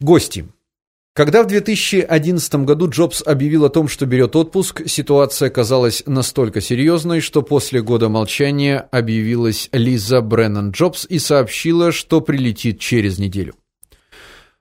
Гости. Когда в 2011 году Джобс объявил о том, что берет отпуск, ситуация казалась настолько серьезной, что после года молчания объявилась Лиза Бреннан Джобс и сообщила, что прилетит через неделю.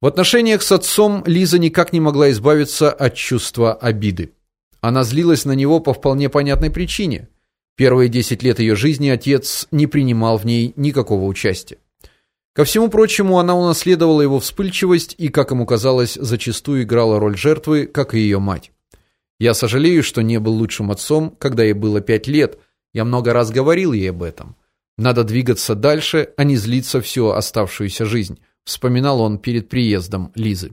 В отношениях с отцом Лиза никак не могла избавиться от чувства обиды. Она злилась на него по вполне понятной причине. Первые 10 лет ее жизни отец не принимал в ней никакого участия. Ко всему прочему, она унаследовала его вспыльчивость и, как ему казалось, зачастую играла роль жертвы, как и ее мать. Я сожалею, что не был лучшим отцом, когда ей было пять лет. Я много раз говорил ей об этом. Надо двигаться дальше, а не злиться всю оставшуюся жизнь, вспоминал он перед приездом Лизы.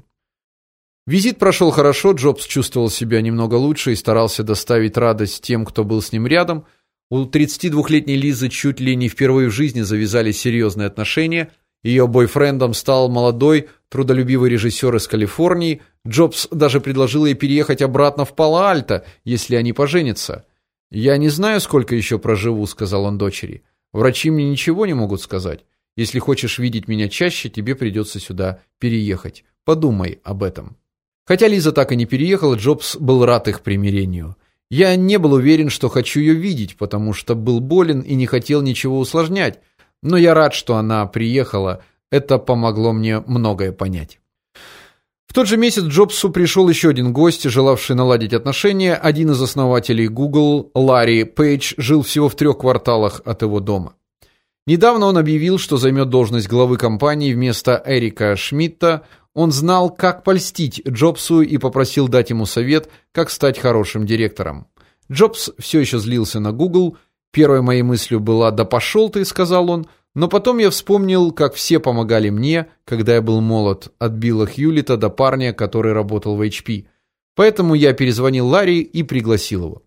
Визит прошел хорошо, Джобс чувствовал себя немного лучше и старался доставить радость тем, кто был с ним рядом. У 32-летней Лизы чуть ли не впервые в жизни завязались серьезные отношения – ее бойфрендом стал молодой, трудолюбивый режиссер из Калифорнии. Джобс даже предложил ей переехать обратно в Пало-Альто, если они поженятся. "Я не знаю, сколько еще проживу", сказал он дочери. "Врачи мне ничего не могут сказать. Если хочешь видеть меня чаще, тебе придется сюда переехать. Подумай об этом". Хотя Лиза так и не переехала, Джобс был рад их примирению. Я не был уверен, что хочу ее видеть, потому что был болен и не хотел ничего усложнять. Но я рад, что она приехала. Это помогло мне многое понять. В тот же месяц Джобсу пришел еще один гость, желавший наладить отношения. Один из основателей Google, Ларри Пейдж, жил всего в трех кварталах от его дома. Недавно он объявил, что займет должность главы компании вместо Эрика Шмидта. Он знал, как польстить Джобсу и попросил дать ему совет, как стать хорошим директором. Джобс все еще злился на Google, Первой моей мыслью была: "Да пошел ты", сказал он, но потом я вспомнил, как все помогали мне, когда я был молод, от Билла Хьюлита до парня, который работал в HP. Поэтому я перезвонил Ларри и пригласил его.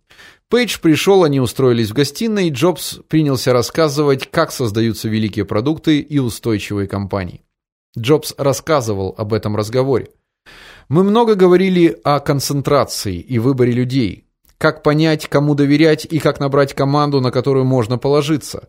Пейдж пришел, они устроились в гостиной, и Джобс принялся рассказывать, как создаются великие продукты и устойчивые компании. Джобс рассказывал об этом разговоре. Мы много говорили о концентрации и выборе людей, как понять, кому доверять и как набрать команду, на которую можно положиться.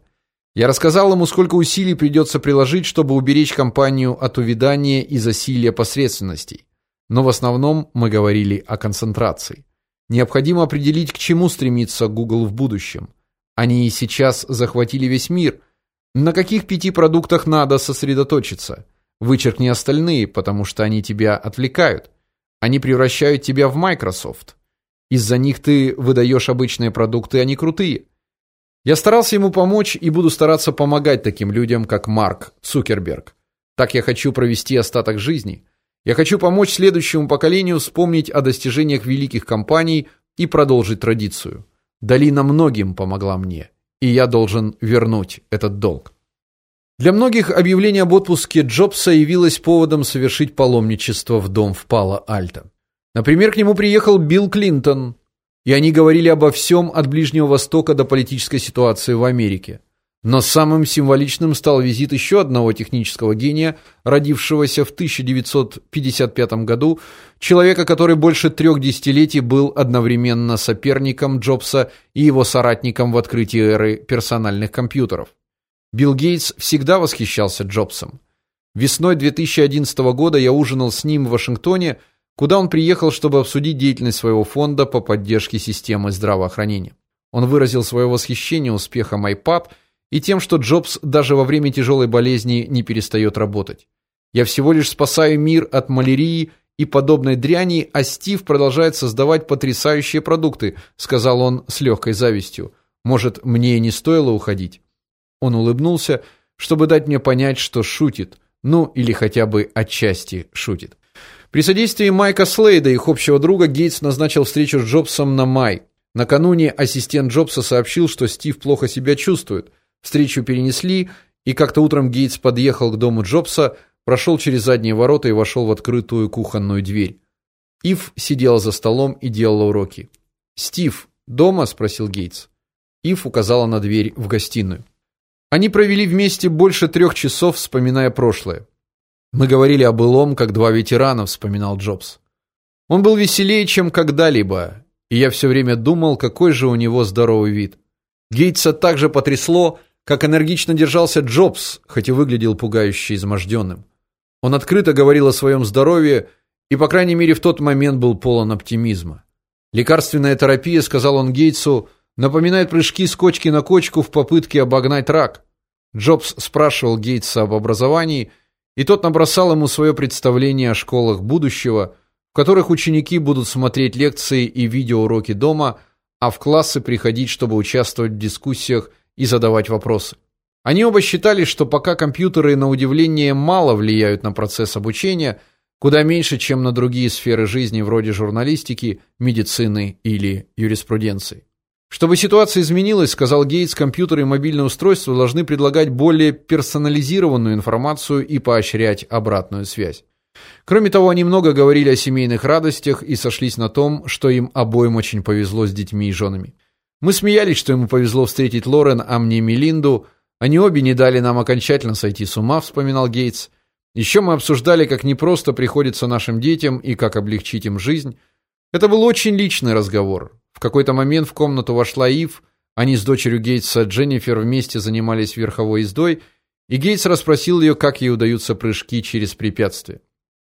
Я рассказал ему, сколько усилий придется приложить, чтобы уберечь компанию от увядания и засилья посредственностей. Но в основном мы говорили о концентрации. Необходимо определить, к чему стремится Google в будущем. Они и сейчас захватили весь мир. На каких пяти продуктах надо сосредоточиться? Вычеркни остальные, потому что они тебя отвлекают. Они превращают тебя в Microsoft. Из-за них ты выдаешь обычные продукты, а не крутые. Я старался ему помочь и буду стараться помогать таким людям, как Марк Цукерберг. Так я хочу провести остаток жизни. Я хочу помочь следующему поколению вспомнить о достижениях великих компаний и продолжить традицию. Долина многим помогла мне, и я должен вернуть этот долг. Для многих объявление об отпуске Джобса явилось поводом совершить паломничество в дом в Пало-Альто. Например, к нему приехал Билл Клинтон, и они говорили обо всем от Ближнего Востока до политической ситуации в Америке. Но самым символичным стал визит еще одного технического гения, родившегося в 1955 году, человека, который больше трех десятилетий был одновременно соперником Джобса и его соратником в открытии эры персональных компьютеров. Билл Гейтс всегда восхищался Джобсом. Весной 2011 года я ужинал с ним в Вашингтоне, куда он приехал, чтобы обсудить деятельность своего фонда по поддержке системы здравоохранения. Он выразил свое восхищение успехом iPad и тем, что Джобс даже во время тяжелой болезни не перестает работать. Я всего лишь спасаю мир от малярии и подобной дряни, а Стив продолжает создавать потрясающие продукты, сказал он с легкой завистью. Может, мне не стоило уходить. Он улыбнулся, чтобы дать мне понять, что шутит, ну или хотя бы отчасти шутит. При содействии Майка Слейда, их общего друга, Гейтс назначил встречу с Джобсом на май. Накануне ассистент Джобса сообщил, что Стив плохо себя чувствует. Встречу перенесли, и как-то утром Гейтс подъехал к дому Джобса, прошел через задние ворота и вошел в открытую кухонную дверь. Ив сидела за столом и делала уроки. "Стив дома?" спросил Гейтс. Ив указала на дверь в гостиную. Они провели вместе больше трех часов, вспоминая прошлое. Мы говорили о былом, как два ветерана, вспоминал Джобс. Он был веселее, чем когда-либо, и я все время думал, какой же у него здоровый вид. Гейтса также потрясло, как энергично держался Джобс, хоть и выглядел пугающе изможденным. Он открыто говорил о своем здоровье и, по крайней мере, в тот момент был полон оптимизма. Лекарственная терапия, сказал он Гейтсу, напоминает прыжки с кочки на кочку в попытке обогнать рак. Джобс спрашивал Гейтса об образовании, и тот набросал ему свое представление о школах будущего, в которых ученики будут смотреть лекции и видеоуроки дома, а в классы приходить, чтобы участвовать в дискуссиях и задавать вопросы. Они оба считали, что пока компьютеры на удивление мало влияют на процесс обучения, куда меньше, чем на другие сферы жизни вроде журналистики, медицины или юриспруденции. Чтобы ситуация изменилась, сказал Гейтс, компьютеры и мобильные устройства должны предлагать более персонализированную информацию и поощрять обратную связь. Кроме того, они много говорили о семейных радостях и сошлись на том, что им обоим очень повезло с детьми и женами. Мы смеялись, что ему повезло встретить Лорен, а мне Мелинду. Они обе не дали нам окончательно сойти с ума, вспоминал Гейтс. Еще мы обсуждали, как непросто приходится нашим детям и как облегчить им жизнь. Это был очень личный разговор. В какой-то момент в комнату вошла Ив. Они с дочерью Гейтса Дженнифер вместе занимались верховой ездой, и Гейтс расспросил ее, как ей удаются прыжки через препятствия.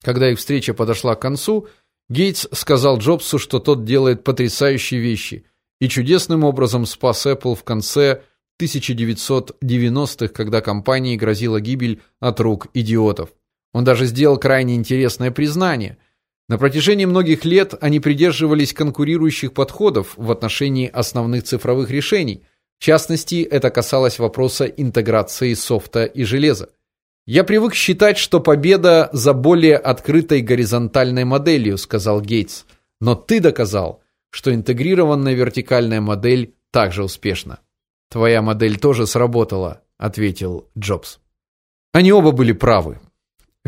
Когда их встреча подошла к концу, Гейтс сказал Джобсу, что тот делает потрясающие вещи и чудесным образом спас Apple в конце 1990-х, когда компании грозила гибель от рук идиотов. Он даже сделал крайне интересное признание. На протяжении многих лет они придерживались конкурирующих подходов в отношении основных цифровых решений. В частности, это касалось вопроса интеграции софта и железа. Я привык считать, что победа за более открытой горизонтальной моделью, сказал Гейтс. Но ты доказал, что интегрированная вертикальная модель также успешна. Твоя модель тоже сработала, ответил Джобс. Они оба были правы.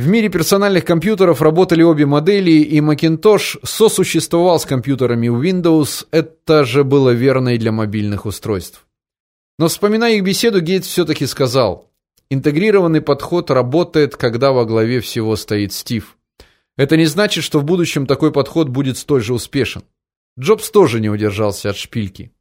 В мире персональных компьютеров работали обе модели, и Macintosh сосуществовал с компьютерами Windows. Это же было верно и для мобильных устройств. Но вспоминая их беседу, Гейтс все таки сказал: "Интегрированный подход работает, когда во главе всего стоит Стив. Это не значит, что в будущем такой подход будет столь же успешен. Джобс тоже не удержался от шпильки.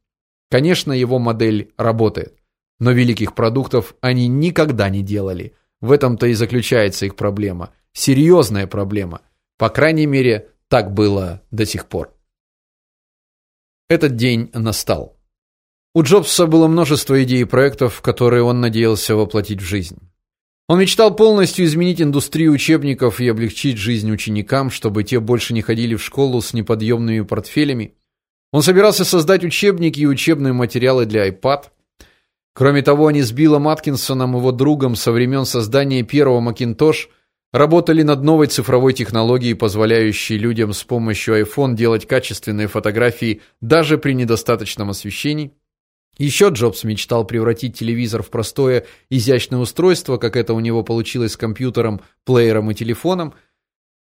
Конечно, его модель работает, но великих продуктов они никогда не делали. В этом-то и заключается их проблема. Серьезная проблема. По крайней мере, так было до сих пор. Этот день настал. У Джобса было множество идей и проектов, которые он надеялся воплотить в жизнь. Он мечтал полностью изменить индустрию учебников и облегчить жизнь ученикам, чтобы те больше не ходили в школу с неподъемными портфелями. Он собирался создать учебники и учебные материалы для iPad. Кроме того, они с Биллом Аткинсоном, его другом со времен создания первого Macintosh, работали над новой цифровой технологией, позволяющей людям с помощью iPhone делать качественные фотографии даже при недостаточном освещении. Еще Джобс мечтал превратить телевизор в простое, изящное устройство, как это у него получилось с компьютером, плеером и телефоном –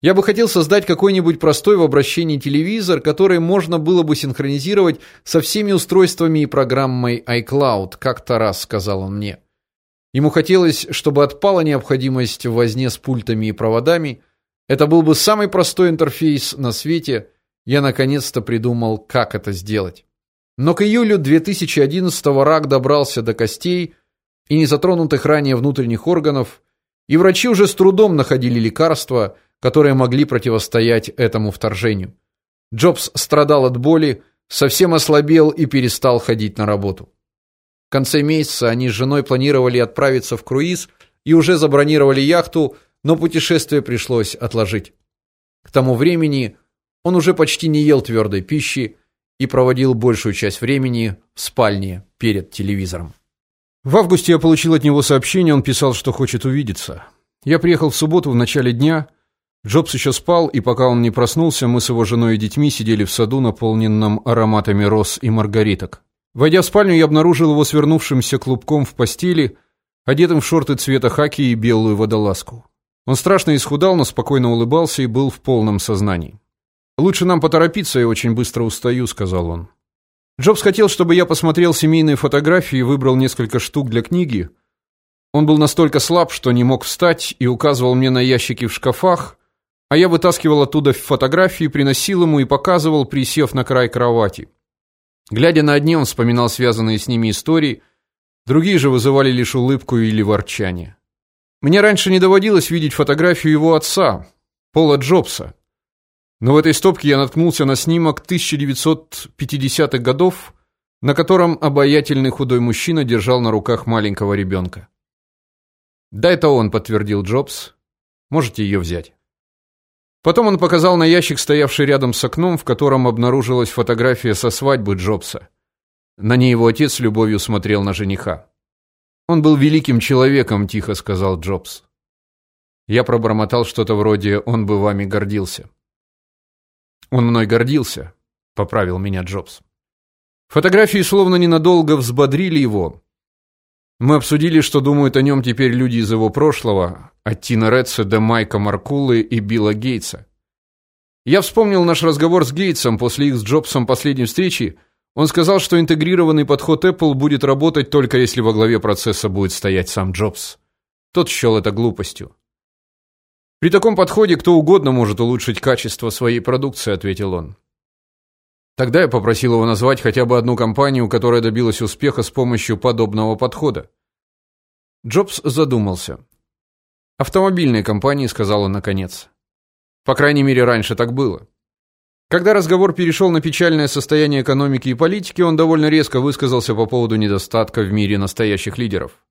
я бы хотел создать какой-нибудь простой в обращении телевизор, который можно было бы синхронизировать со всеми устройствами и программой iCloud, как-то раз сказал он мне. Ему хотелось, чтобы отпала необходимость в возне с пультами и проводами. Это был бы самый простой интерфейс на свете. Я наконец-то придумал, как это сделать. Но к июлю 2011-го рак добрался до костей и незатронутых ранее внутренних органов, и врачи уже с трудом находили лекарства – которые могли противостоять этому вторжению. Джобс страдал от боли, совсем ослабел и перестал ходить на работу. В конце месяца они с женой планировали отправиться в круиз и уже забронировали яхту, но путешествие пришлось отложить. К тому времени он уже почти не ел твердой пищи и проводил большую часть времени в спальне перед телевизором. В августе я получил от него сообщение, он писал, что хочет увидеться. Я приехал в субботу в начале дня, Джобс еще спал, и пока он не проснулся, мы с его женой и детьми сидели в саду, наполненном ароматами роз и маргариток. Войдя в спальню, я обнаружил его свернувшимся клубком в постели, одетым в шорты цвета хаки и белую водолазку. Он страшно исхудал, но спокойно улыбался и был в полном сознании. Лучше нам поторопиться, я очень быстро устаю, сказал он. Джобс хотел, чтобы я посмотрел семейные фотографии и выбрал несколько штук для книги. Он был настолько слаб, что не мог встать и указывал мне на ящики в шкафах, а я вытаскивал оттуда фотографии, приносил ему и показывал, присев на край кровати. Глядя на одни, он вспоминал связанные с ними истории, другие же вызывали лишь улыбку или ворчание. Мне раньше не доводилось видеть фотографию его отца, Пола Джобса. Но в этой стопке я наткнулся на снимок 1950-х годов, на котором обаятельный худой мужчина держал на руках маленького ребенка. "Да это он", подтвердил Джобс. "Можете ее взять". Потом он показал на ящик, стоявший рядом с окном, в котором обнаружилась фотография со свадьбы Джобса. На ней его отец с любовью смотрел на жениха. Он был великим человеком, тихо сказал Джобс. Я пробормотал что-то вроде он бы вами гордился. Он мной гордился, поправил меня Джобс. Фотографии словно ненадолго взбодрили его. Мы обсудили, что думают о нем теперь люди из его прошлого, от Тина Редса до Майка Маркулы и Билла Гейтса. Я вспомнил наш разговор с Гейтсом после их с Джобсом последней встречи. Он сказал, что интегрированный подход Apple будет работать только если во главе процесса будет стоять сам Джобс. Тот счел это глупостью. При таком подходе кто угодно может улучшить качество своей продукции, ответил он. Тогда я попросил его назвать хотя бы одну компанию, которая добилась успеха с помощью подобного подхода. Джобс задумался. Автомобильные компании, сказал он наконец. По крайней мере, раньше так было. Когда разговор перешел на печальное состояние экономики и политики, он довольно резко высказался по поводу недостатка в мире настоящих лидеров.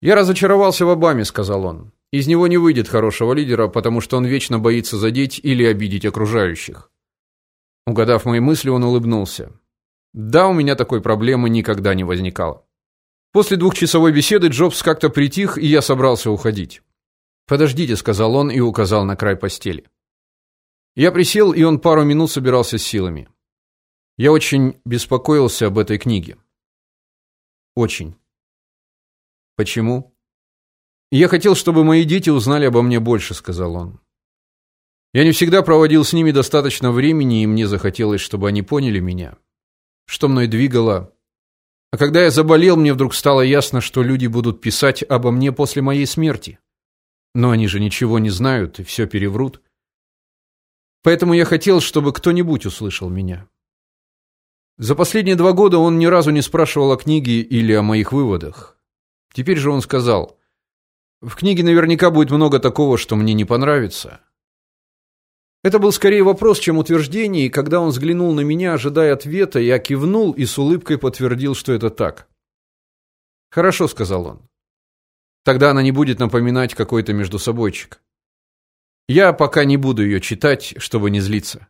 Я разочаровался в Обаме, сказал он. Из него не выйдет хорошего лидера, потому что он вечно боится задеть или обидеть окружающих. Угадав мои мысли, он улыбнулся. Да, у меня такой проблемы никогда не возникало. После двухчасовой беседы Джобс как-то притих, и я собрался уходить. "Подождите", сказал он и указал на край постели. Я присел, и он пару минут собирался с силами. Я очень беспокоился об этой книге. Очень. Почему? Я хотел, чтобы мои дети узнали обо мне больше, сказал он. Я не всегда проводил с ними достаточно времени, и мне захотелось, чтобы они поняли меня. Что мной двигало? А когда я заболел, мне вдруг стало ясно, что люди будут писать обо мне после моей смерти. Но они же ничего не знают и все переврут. Поэтому я хотел, чтобы кто-нибудь услышал меня. За последние два года он ни разу не спрашивал о книге или о моих выводах. Теперь же он сказал: "В книге наверняка будет много такого, что мне не понравится. Это был скорее вопрос, чем утверждение, и когда он взглянул на меня, ожидая ответа, я кивнул и с улыбкой подтвердил, что это так. "Хорошо", сказал он. "Тогда она не будет напоминать какой-то междусобойчик. Я пока не буду ее читать, чтобы не злиться.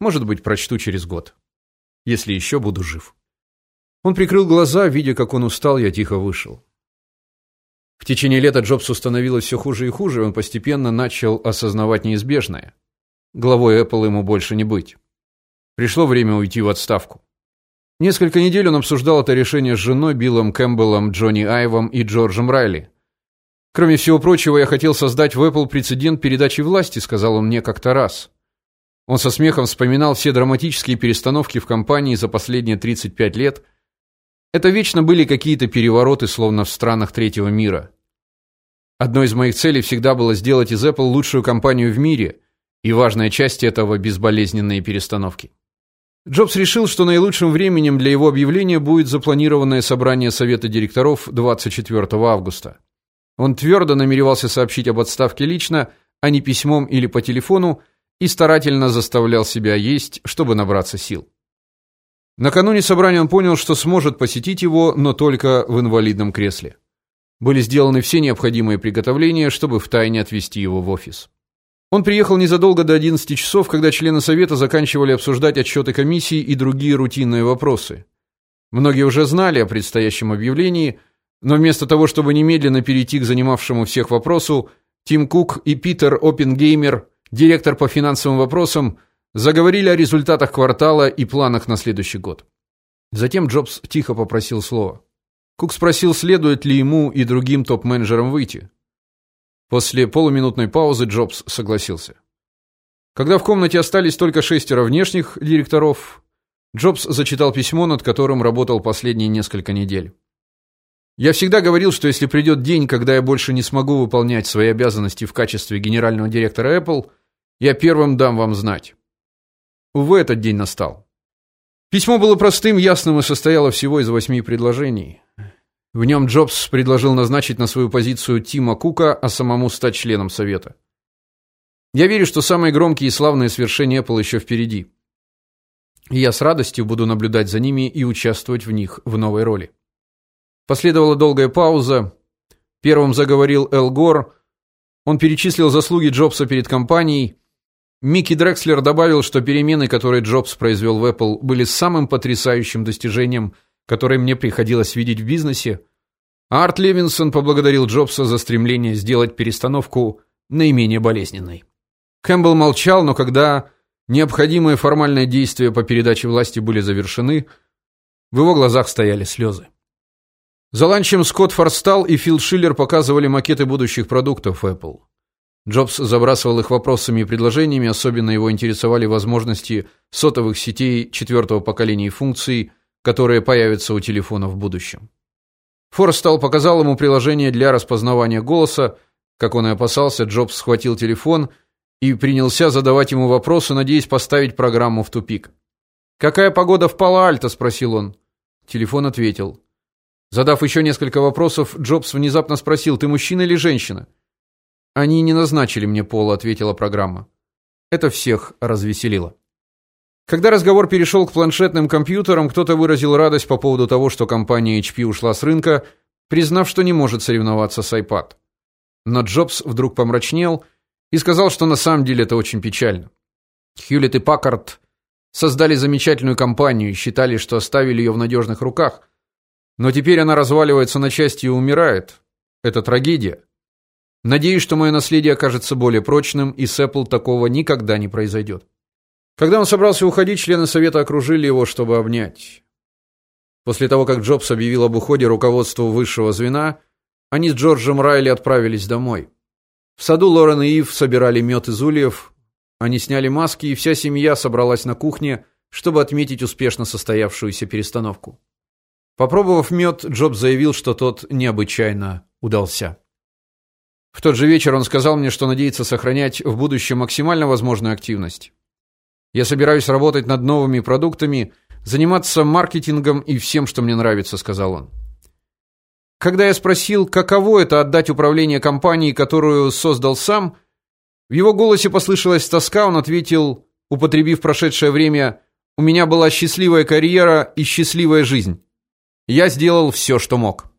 Может быть, прочту через год, если еще буду жив". Он прикрыл глаза, видя, как он устал, я тихо вышел. В течение лета Джобсу становилось все хуже и хуже, и он постепенно начал осознавать неизбежное. Главой Apple ему больше не быть. Пришло время уйти в отставку. Несколько недель он обсуждал это решение с женой Биллом Кэмпбеллом, Джонни Айвом и Джорджем Райли. Кроме всего прочего, я хотел создать в Apple прецедент передачи власти, сказал он мне как-то раз. Он со смехом вспоминал все драматические перестановки в компании за последние 35 лет. Это вечно были какие-то перевороты, словно в странах третьего мира. Одной из моих целей всегда было сделать из Apple лучшую компанию в мире и важная часть этого безболезненные перестановки. Джобс решил, что наилучшим временем для его объявления будет запланированное собрание совета директоров 24 августа. Он твердо намеревался сообщить об отставке лично, а не письмом или по телефону, и старательно заставлял себя есть, чтобы набраться сил. Накануне собрания он понял, что сможет посетить его, но только в инвалидном кресле. Были сделаны все необходимые приготовления, чтобы втайне отвезти его в офис. Он приехал незадолго до 11 часов, когда члены совета заканчивали обсуждать отчеты комиссии и другие рутинные вопросы. Многие уже знали о предстоящем объявлении, но вместо того, чтобы немедленно перейти к занимавшему всех вопросу, Тим Кук и Питер Оппенгеймер, директор по финансовым вопросам, заговорили о результатах квартала и планах на следующий год. Затем Джобс тихо попросил слова. Кук спросил, следует ли ему и другим топ-менеджерам выйти. После полуминутной паузы Джобс согласился. Когда в комнате остались только шестеро внешних директоров, Джобс зачитал письмо, над которым работал последние несколько недель. Я всегда говорил, что если придет день, когда я больше не смогу выполнять свои обязанности в качестве генерального директора Apple, я первым дам вам знать. Увы, этот день настал. Письмо было простым, ясным и состояло всего из восьми предложений. В нем Джобс предложил назначить на свою позицию Тима Кука, а самому стать членом совета. Я верю, что самые громкие и славные свершения Apple еще впереди. Я с радостью буду наблюдать за ними и участвовать в них в новой роли. Последовала долгая пауза. Первым заговорил Эл Гор. Он перечислил заслуги Джобса перед компанией. Микки Дрекслер добавил, что перемены, которые Джобс произвел в Apple, были самым потрясающим достижением – которые мне приходилось видеть в бизнесе, Арт Левинсон поблагодарил Джобса за стремление сделать перестановку наименее болезненной. Кэмпбелл молчал, но когда необходимые формальные действия по передаче власти были завершены, в его глазах стояли слезы. За ланчем Скотт Форстал и Фил Шиллер показывали макеты будущих продуктов Apple. Джобс забрасывал их вопросами и предложениями, особенно его интересовали возможности сотовых сетей четвертого поколения и функций – которые появятся у телефона в будущем. Форстал показал ему приложение для распознавания голоса. Как он и опасался, Джобс схватил телефон и принялся задавать ему вопросы, надеясь поставить программу в тупик. "Какая погода в Пало-Альто?" спросил он. Телефон ответил. Задав еще несколько вопросов, Джобс внезапно спросил: "Ты мужчина или женщина?" "Они не назначили мне пола", ответила программа. Это всех развеселило. Когда разговор перешел к планшетным компьютерам, кто-то выразил радость по поводу того, что компания HP ушла с рынка, признав, что не может соревноваться с iPad. Но Джобс вдруг помрачнел и сказал, что на самом деле это очень печально. Хьюлетт и Паккард создали замечательную компанию и считали, что оставили ее в надежных руках. Но теперь она разваливается на части и умирает. Это трагедия. Надеюсь, что мое наследие окажется более прочным, и с Apple такого никогда не произойдет. Когда он собрался уходить, члены совета окружили его, чтобы обнять. После того, как Джобс объявил об уходе руководству высшего звена, они с Джорджем Райли отправились домой. В саду Лорен и Ив собирали мед из ульев. Они сняли маски, и вся семья собралась на кухне, чтобы отметить успешно состоявшуюся перестановку. Попробовав мед, Джобс заявил, что тот необычайно удался. В тот же вечер он сказал мне, что надеется сохранять в будущем максимально возможную активность. Я собираюсь работать над новыми продуктами, заниматься маркетингом и всем, что мне нравится, сказал он. Когда я спросил, каково это отдать управление компанией, которую создал сам, в его голосе послышалась тоска, он ответил, употребив прошедшее время: "У меня была счастливая карьера и счастливая жизнь. Я сделал все, что мог".